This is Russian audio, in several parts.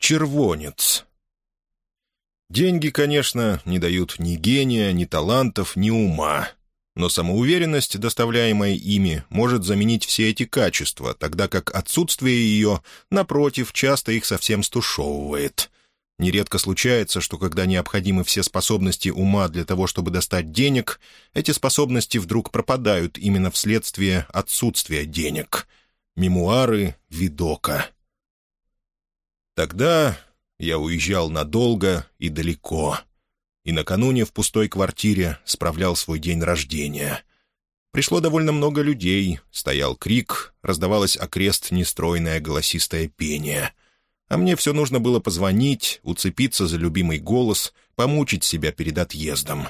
Червонец. Деньги, конечно, не дают ни гения, ни талантов, ни ума. Но самоуверенность, доставляемая ими, может заменить все эти качества, тогда как отсутствие ее, напротив, часто их совсем стушевывает. Нередко случается, что когда необходимы все способности ума для того, чтобы достать денег, эти способности вдруг пропадают именно вследствие отсутствия денег. Мемуары Видока. Тогда я уезжал надолго и далеко, и накануне в пустой квартире справлял свой день рождения. Пришло довольно много людей, стоял крик, раздавалось окрест нестройное голосистое пение. А мне все нужно было позвонить, уцепиться за любимый голос, помучить себя перед отъездом.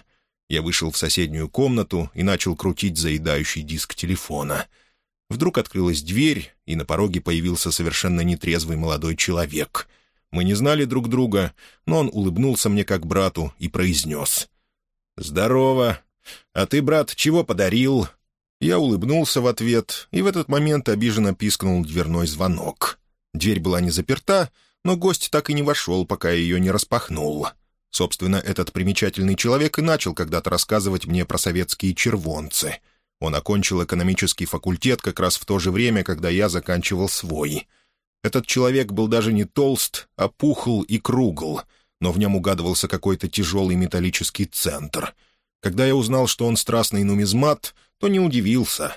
Я вышел в соседнюю комнату и начал крутить заедающий диск телефона — Вдруг открылась дверь, и на пороге появился совершенно нетрезвый молодой человек. Мы не знали друг друга, но он улыбнулся мне как брату и произнес. «Здорово! А ты, брат, чего подарил?» Я улыбнулся в ответ, и в этот момент обиженно пискнул дверной звонок. Дверь была не заперта, но гость так и не вошел, пока ее не распахнул. Собственно, этот примечательный человек и начал когда-то рассказывать мне про советские червонцы — он окончил экономический факультет как раз в то же время, когда я заканчивал свой. Этот человек был даже не толст, а пухл и кругл, но в нем угадывался какой-то тяжелый металлический центр. Когда я узнал, что он страстный нумизмат, то не удивился.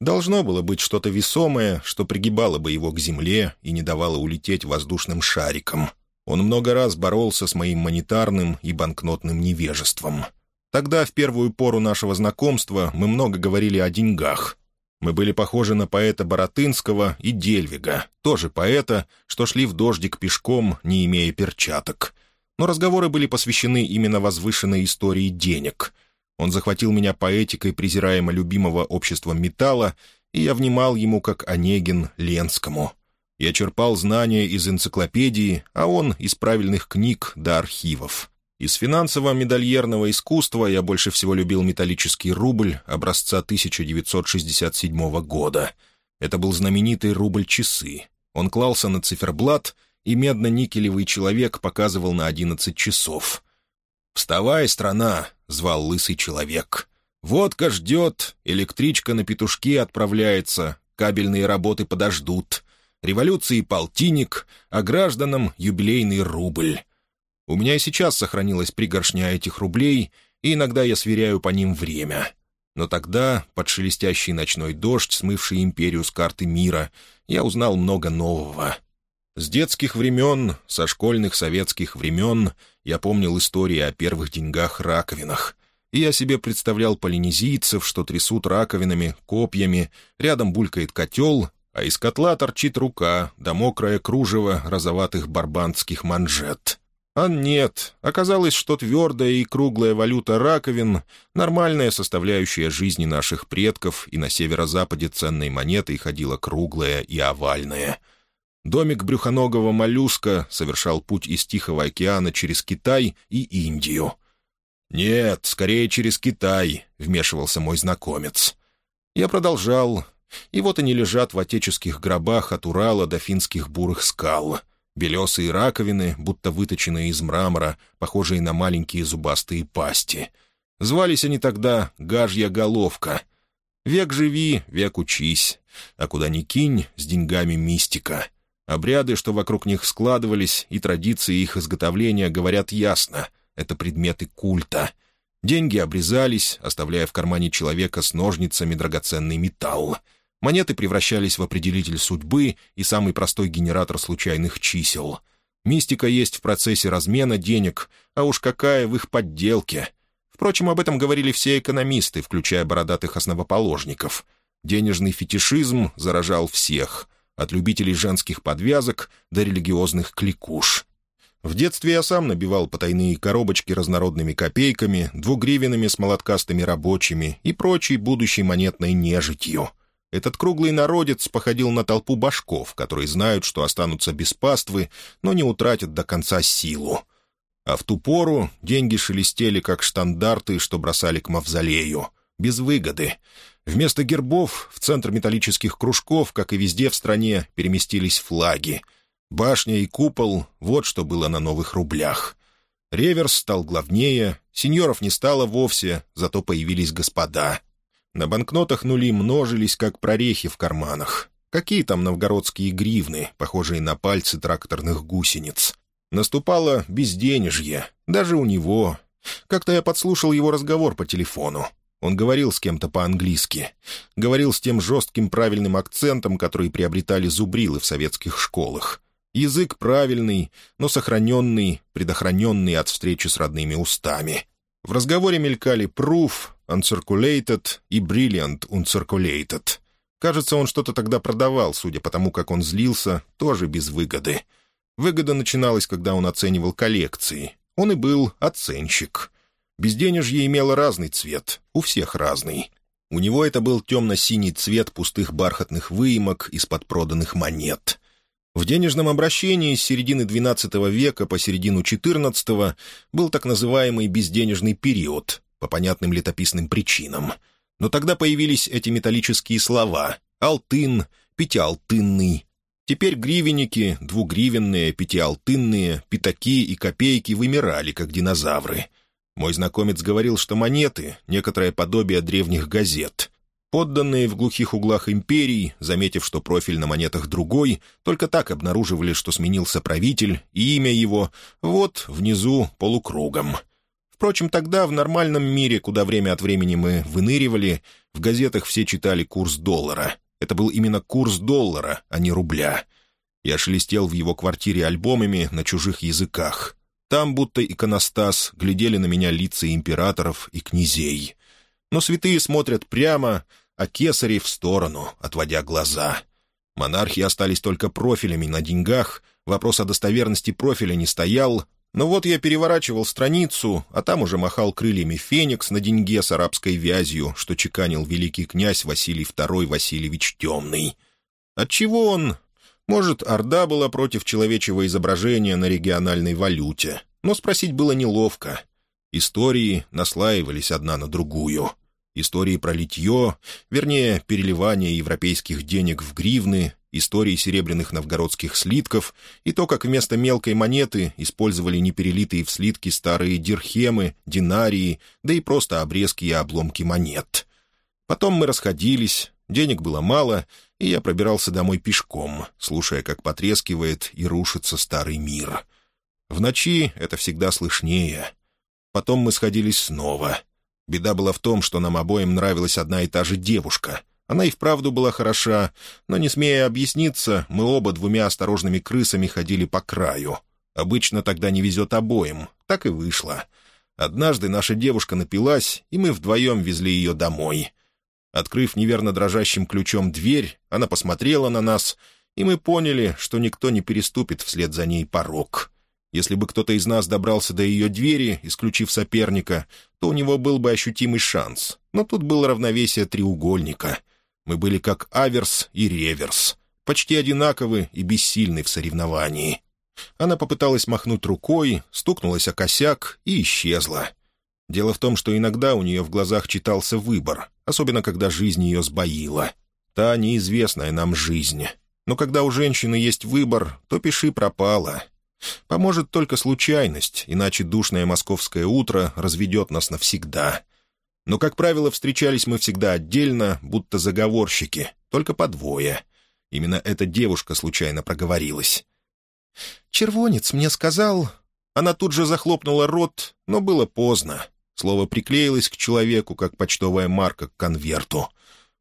Должно было быть что-то весомое, что пригибало бы его к земле и не давало улететь воздушным шариком. Он много раз боролся с моим монетарным и банкнотным невежеством. Тогда, в первую пору нашего знакомства, мы много говорили о деньгах. Мы были похожи на поэта Боротынского и Дельвига, тоже поэта, что шли в дождик пешком, не имея перчаток. Но разговоры были посвящены именно возвышенной истории денег. Он захватил меня поэтикой презираемо любимого обществом металла, и я внимал ему как Онегин Ленскому. Я черпал знания из энциклопедии, а он — из правильных книг до архивов. Из финансово-медальерного искусства я больше всего любил металлический рубль образца 1967 года. Это был знаменитый рубль-часы. Он клался на циферблат, и медно-никелевый человек показывал на 11 часов. «Вставай, страна!» — звал лысый человек. «Водка ждет, электричка на петушки отправляется, кабельные работы подождут. Революции полтинник, а гражданам юбилейный рубль». У меня и сейчас сохранилась пригоршня этих рублей, и иногда я сверяю по ним время. Но тогда, под шелестящий ночной дождь, смывший империю с карты мира, я узнал много нового. С детских времен, со школьных советских времен я помнил истории о первых деньгах-раковинах. И я себе представлял полинезийцев, что трясут раковинами, копьями, рядом булькает котел, а из котла торчит рука, да мокрое кружево розоватых барбандских манжет. А нет, оказалось, что твердая и круглая валюта раковин — нормальная составляющая жизни наших предков, и на северо-западе ценной монетой ходила круглая и овальная. Домик брюхоногого моллюска совершал путь из Тихого океана через Китай и Индию. «Нет, скорее через Китай», — вмешивался мой знакомец. Я продолжал, и вот они лежат в отеческих гробах от Урала до финских бурых скал — Белесые раковины, будто выточенные из мрамора, похожие на маленькие зубастые пасти. Звались они тогда «Гажья головка». Век живи, век учись, а куда ни кинь, с деньгами мистика. Обряды, что вокруг них складывались, и традиции их изготовления говорят ясно — это предметы культа. Деньги обрезались, оставляя в кармане человека с ножницами драгоценный металл — Монеты превращались в определитель судьбы и самый простой генератор случайных чисел. Мистика есть в процессе размена денег, а уж какая в их подделке. Впрочем, об этом говорили все экономисты, включая бородатых основоположников. Денежный фетишизм заражал всех, от любителей женских подвязок до религиозных кликуш. В детстве я сам набивал потайные коробочки разнородными копейками, двугривенными с молоткастыми рабочими и прочей будущей монетной нежитью — этот круглый народец походил на толпу башков, которые знают, что останутся без паствы, но не утратят до конца силу. А в ту пору деньги шелестели, как штандарты, что бросали к мавзолею. Без выгоды. Вместо гербов в центр металлических кружков, как и везде в стране, переместились флаги. Башня и купол — вот что было на новых рублях. Реверс стал главнее, сеньоров не стало вовсе, зато появились господа. На банкнотах нули множились, как прорехи в карманах. Какие там новгородские гривны, похожие на пальцы тракторных гусениц? Наступало безденежье, даже у него. Как-то я подслушал его разговор по телефону. Он говорил с кем-то по-английски. Говорил с тем жестким правильным акцентом, который приобретали зубрилы в советских школах. Язык правильный, но сохраненный, предохраненный от встречи с родными устами. В разговоре мелькали «proof», «uncirculated» и «brilliant uncirculated». Кажется, он что-то тогда продавал, судя по тому, как он злился, тоже без выгоды. Выгода начиналась, когда он оценивал коллекции. Он и был оценщик. Безденежье имело разный цвет, у всех разный. У него это был темно-синий цвет пустых бархатных выемок из-под проданных монет. В денежном обращении с середины XII века по середину XIV был так называемый безденежный период, по понятным летописным причинам. Но тогда появились эти металлические слова «алтын», «пятиалтынный». Теперь гривенники, двугривенные, пятиалтынные, пятаки и копейки вымирали, как динозавры. Мой знакомец говорил, что монеты — некоторое подобие древних газет. Подданные в глухих углах империй, заметив, что профиль на монетах другой, только так обнаруживали, что сменился правитель, и имя его вот внизу полукругом. Впрочем, тогда в нормальном мире, куда время от времени мы выныривали, в газетах все читали курс доллара. Это был именно курс доллара, а не рубля. Я шелестел в его квартире альбомами на чужих языках. Там, будто иконостас, глядели на меня лица императоров и князей. Но святые смотрят прямо, а кесари в сторону, отводя глаза. Монархи остались только профилями на деньгах, вопрос о достоверности профиля не стоял, но вот я переворачивал страницу, а там уже махал крыльями феникс на деньге с арабской вязью, что чеканил великий князь Василий II Васильевич Темный. Отчего он... Может, Орда была против человечего изображения на региональной валюте, но спросить было неловко. Истории наслаивались одна на другую — Истории про литье, вернее, переливание европейских денег в гривны, истории серебряных новгородских слитков и то, как вместо мелкой монеты использовали неперелитые в слитки старые дирхемы, динарии, да и просто обрезки и обломки монет. Потом мы расходились, денег было мало, и я пробирался домой пешком, слушая, как потрескивает и рушится старый мир. В ночи это всегда слышнее. Потом мы сходились снова — Беда была в том, что нам обоим нравилась одна и та же девушка. Она и вправду была хороша, но, не смея объясниться, мы оба двумя осторожными крысами ходили по краю. Обычно тогда не везет обоим. Так и вышло. Однажды наша девушка напилась, и мы вдвоем везли ее домой. Открыв неверно дрожащим ключом дверь, она посмотрела на нас, и мы поняли, что никто не переступит вслед за ней порог. Если бы кто-то из нас добрался до ее двери, исключив соперника, то у него был бы ощутимый шанс. Но тут было равновесие треугольника. Мы были как аверс и реверс, почти одинаковы и бессильны в соревновании. Она попыталась махнуть рукой, стукнулась о косяк и исчезла. Дело в том, что иногда у нее в глазах читался выбор, особенно когда жизнь ее сбоила. Та неизвестная нам жизнь. Но когда у женщины есть выбор, то пиши пропало. Поможет только случайность, иначе душное московское утро разведет нас навсегда. Но, как правило, встречались мы всегда отдельно, будто заговорщики, только по двое. Именно эта девушка случайно проговорилась. «Червонец мне сказал...» Она тут же захлопнула рот, но было поздно. Слово приклеилось к человеку, как почтовая марка к конверту.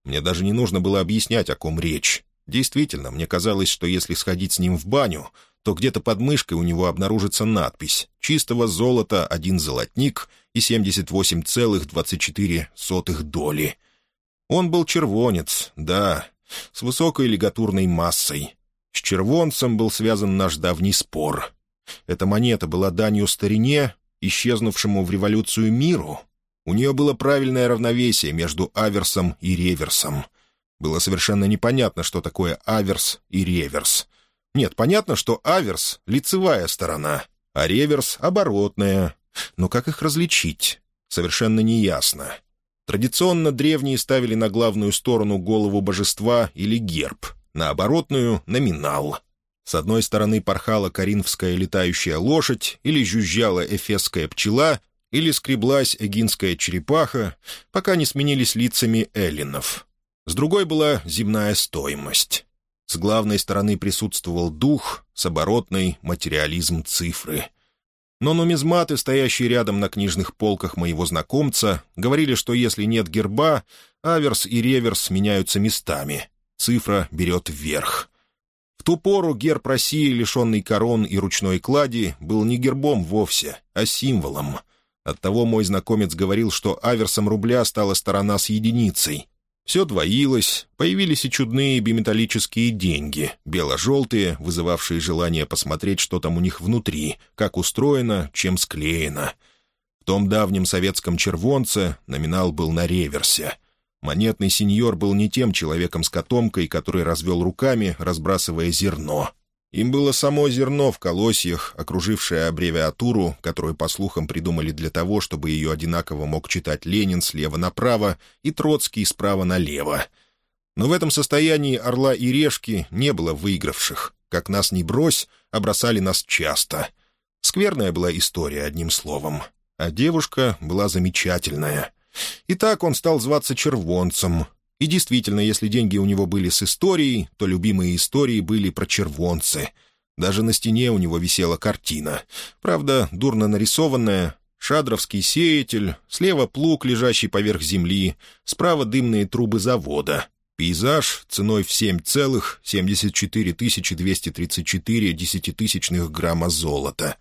Мне даже не нужно было объяснять, о ком речь. Действительно, мне казалось, что если сходить с ним в баню, то где-то под мышкой у него обнаружится надпись «Чистого золота один золотник и 78,24 доли». Он был червонец, да, с высокой лигатурной массой. С червонцем был связан наш давний спор. Эта монета была данью старине, исчезнувшему в революцию миру. У нее было правильное равновесие между аверсом и реверсом. Было совершенно непонятно, что такое аверс и реверс. Нет, понятно, что аверс — лицевая сторона, а реверс — оборотная. Но как их различить? Совершенно неясно. Традиционно древние ставили на главную сторону голову божества или герб, на оборотную — номинал. С одной стороны порхала коринфская летающая лошадь, или жужжала эфесская пчела, или скреблась эгинская черепаха, пока не сменились лицами эллинов. С другой была земная стоимость. С главной стороны присутствовал дух, с оборотной — материализм цифры. Но нумизматы, стоящие рядом на книжных полках моего знакомца, говорили, что если нет герба, аверс и реверс меняются местами. Цифра берет вверх. В ту пору герб России, лишенный корон и ручной клади, был не гербом вовсе, а символом. Оттого мой знакомец говорил, что аверсом рубля стала сторона с единицей, все двоилось, появились и чудные биметаллические деньги, бело-желтые, вызывавшие желание посмотреть, что там у них внутри, как устроено, чем склеено. В том давнем советском червонце номинал был на реверсе. Монетный сеньор был не тем человеком с котомкой, который развел руками, разбрасывая зерно. Им было само зерно в колосьях, окружившее аббревиатуру, которую, по слухам, придумали для того, чтобы ее одинаково мог читать Ленин слева направо и Троцкий справа налево. Но в этом состоянии «Орла» и «Решки» не было выигравших. Как нас не брось, обросали нас часто. Скверная была история, одним словом. А девушка была замечательная. И так он стал зваться червонцем, и действительно, если деньги у него были с историей, то любимые истории были про червонцы. Даже на стене у него висела картина. Правда, дурно нарисованная. Шадровский сеятель, слева плуг, лежащий поверх земли, справа дымные трубы завода. Пейзаж ценой в 7,74 234 десятитысячных грамма золота.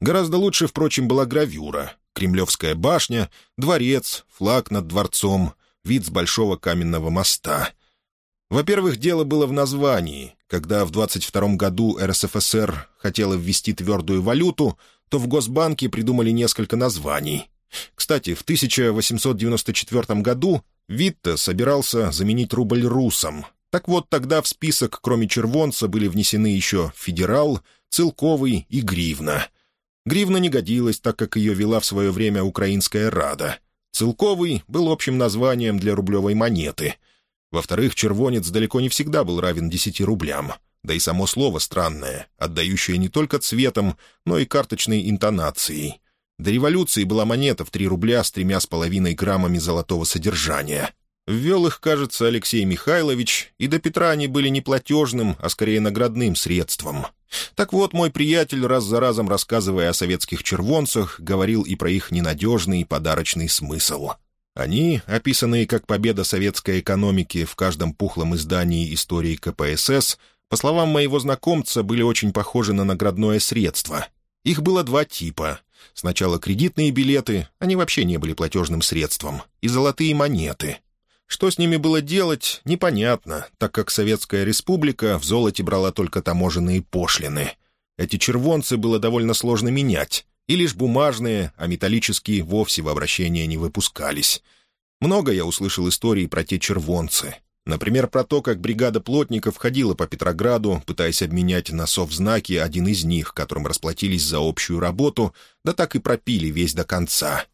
Гораздо лучше, впрочем, была гравюра. Кремлевская башня, дворец, флаг над дворцом — вид с большого каменного моста. Во-первых, дело было в названии. Когда в 22 году РСФСР хотела ввести твердую валюту, то в Госбанке придумали несколько названий. Кстати, в 1894 году Витте собирался заменить рубль русом. Так вот, тогда в список, кроме червонца, были внесены еще федерал, целковый и гривна. Гривна не годилась, так как ее вела в свое время Украинская Рада. Целковый был общим названием для рублевой монеты. Во-вторых, червонец далеко не всегда был равен десяти рублям. Да и само слово странное, отдающее не только цветом, но и карточной интонацией. До революции была монета в три рубля с тремя с половиной граммами золотого содержания. Ввел их, кажется, Алексей Михайлович, и до Петра они были не платежным, а скорее наградным средством. Так вот, мой приятель, раз за разом рассказывая о советских червонцах, говорил и про их ненадежный подарочный смысл. Они, описанные как победа советской экономики в каждом пухлом издании истории КПСС, по словам моего знакомца, были очень похожи на наградное средство. Их было два типа. Сначала кредитные билеты, они вообще не были платежным средством, и золотые монеты — что с ними было делать, непонятно, так как Советская Республика в золоте брала только таможенные пошлины. Эти червонцы было довольно сложно менять, и лишь бумажные, а металлические вовсе в обращение не выпускались. Много я услышал историй про те червонцы. Например, про то, как бригада плотников ходила по Петрограду, пытаясь обменять на совзнаки один из них, которым расплатились за общую работу, да так и пропили весь до конца.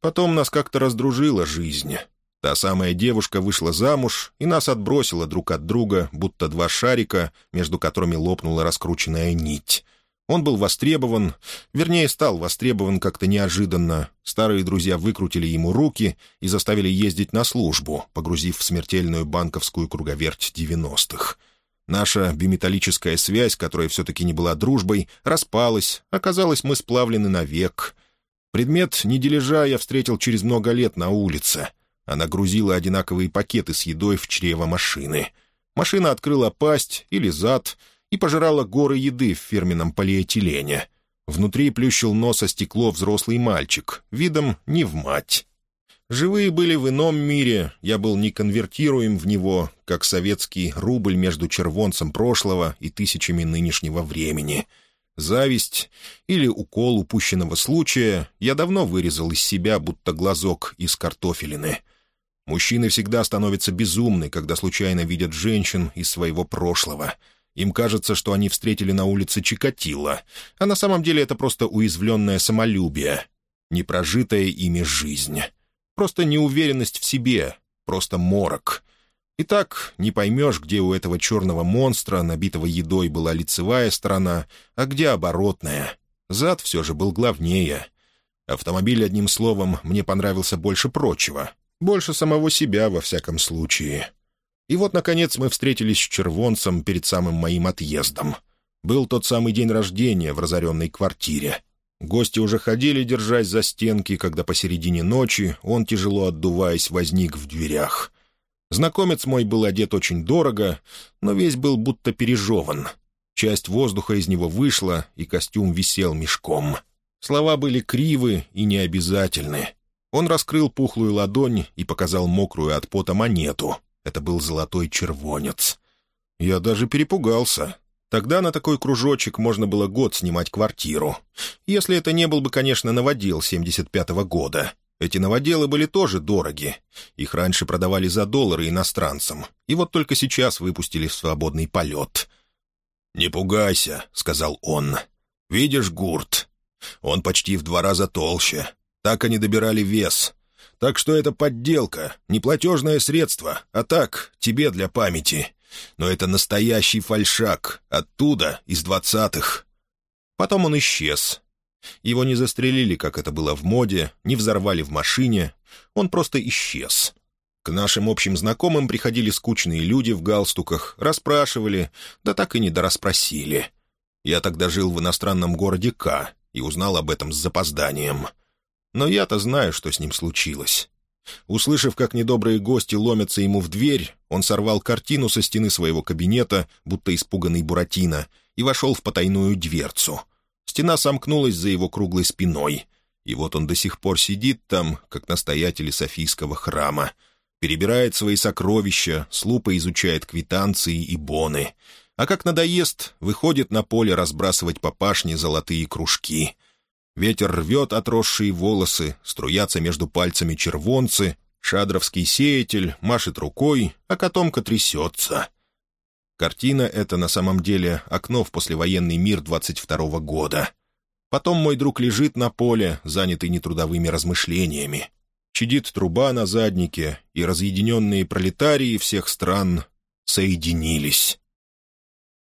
Потом нас как-то раздружила жизнь. Та самая девушка вышла замуж, и нас отбросила друг от друга, будто два шарика, между которыми лопнула раскрученная нить. Он был востребован, вернее, стал востребован как-то неожиданно. Старые друзья выкрутили ему руки и заставили ездить на службу, погрузив в смертельную банковскую круговерть девяностых. Наша биметаллическая связь, которая все-таки не была дружбой, распалась, оказалось, мы сплавлены навек. Предмет недележа я встретил через много лет на улице — она грузила одинаковые пакеты с едой в чрево машины. Машина открыла пасть или зад и пожирала горы еды в фирменном полиэтилене. Внутри плющил нос о стекло взрослый мальчик, видом не в мать. Живые были в ином мире, я был не конвертируем в него, как советский рубль между червонцем прошлого и тысячами нынешнего времени. Зависть или укол упущенного случая я давно вырезал из себя, будто глазок из картофелины — Мужчины всегда становятся безумны, когда случайно видят женщин из своего прошлого. Им кажется, что они встретили на улице Чикатило, а на самом деле это просто уязвленное самолюбие, непрожитая ими жизнь. Просто неуверенность в себе, просто морок. И так не поймешь, где у этого черного монстра, набитого едой, была лицевая сторона, а где оборотная. Зад все же был главнее. Автомобиль, одним словом, мне понравился больше прочего. Больше самого себя, во всяком случае. И вот, наконец, мы встретились с червонцем перед самым моим отъездом. Был тот самый день рождения в разоренной квартире. Гости уже ходили, держась за стенки, когда посередине ночи он, тяжело отдуваясь, возник в дверях. Знакомец мой был одет очень дорого, но весь был будто пережеван. Часть воздуха из него вышла, и костюм висел мешком. Слова были кривы и необязательны. Он раскрыл пухлую ладонь и показал мокрую от пота монету. Это был золотой червонец. Я даже перепугался. Тогда на такой кружочек можно было год снимать квартиру. Если это не был бы, конечно, новодел 75-го года. Эти новоделы были тоже дороги. Их раньше продавали за доллары иностранцам. И вот только сейчас выпустили в свободный полет. «Не пугайся», — сказал он. «Видишь гурт? Он почти в два раза толще. Так они добирали вес. Так что это подделка, не платежное средство, а так, тебе для памяти. Но это настоящий фальшак, оттуда, из двадцатых. Потом он исчез. Его не застрелили, как это было в моде, не взорвали в машине. Он просто исчез. К нашим общим знакомым приходили скучные люди в галстуках, расспрашивали, да так и не дорасспросили. Я тогда жил в иностранном городе К и узнал об этом с запозданием. Но я-то знаю, что с ним случилось. Услышав, как недобрые гости ломятся ему в дверь, он сорвал картину со стены своего кабинета, будто испуганный Буратино, и вошел в потайную дверцу. Стена сомкнулась за его круглой спиной. И вот он до сих пор сидит там, как настоятель Софийского храма. Перебирает свои сокровища, с лупой изучает квитанции и боны. А как надоест, выходит на поле разбрасывать по пашне золотые кружки — Ветер рвет отросшие волосы, струятся между пальцами червонцы, шадровский сеятель машет рукой, а котомка трясется. Картина — это на самом деле окно в послевоенный мир 22-го года. Потом мой друг лежит на поле, занятый нетрудовыми размышлениями. Чадит труба на заднике, и разъединенные пролетарии всех стран соединились.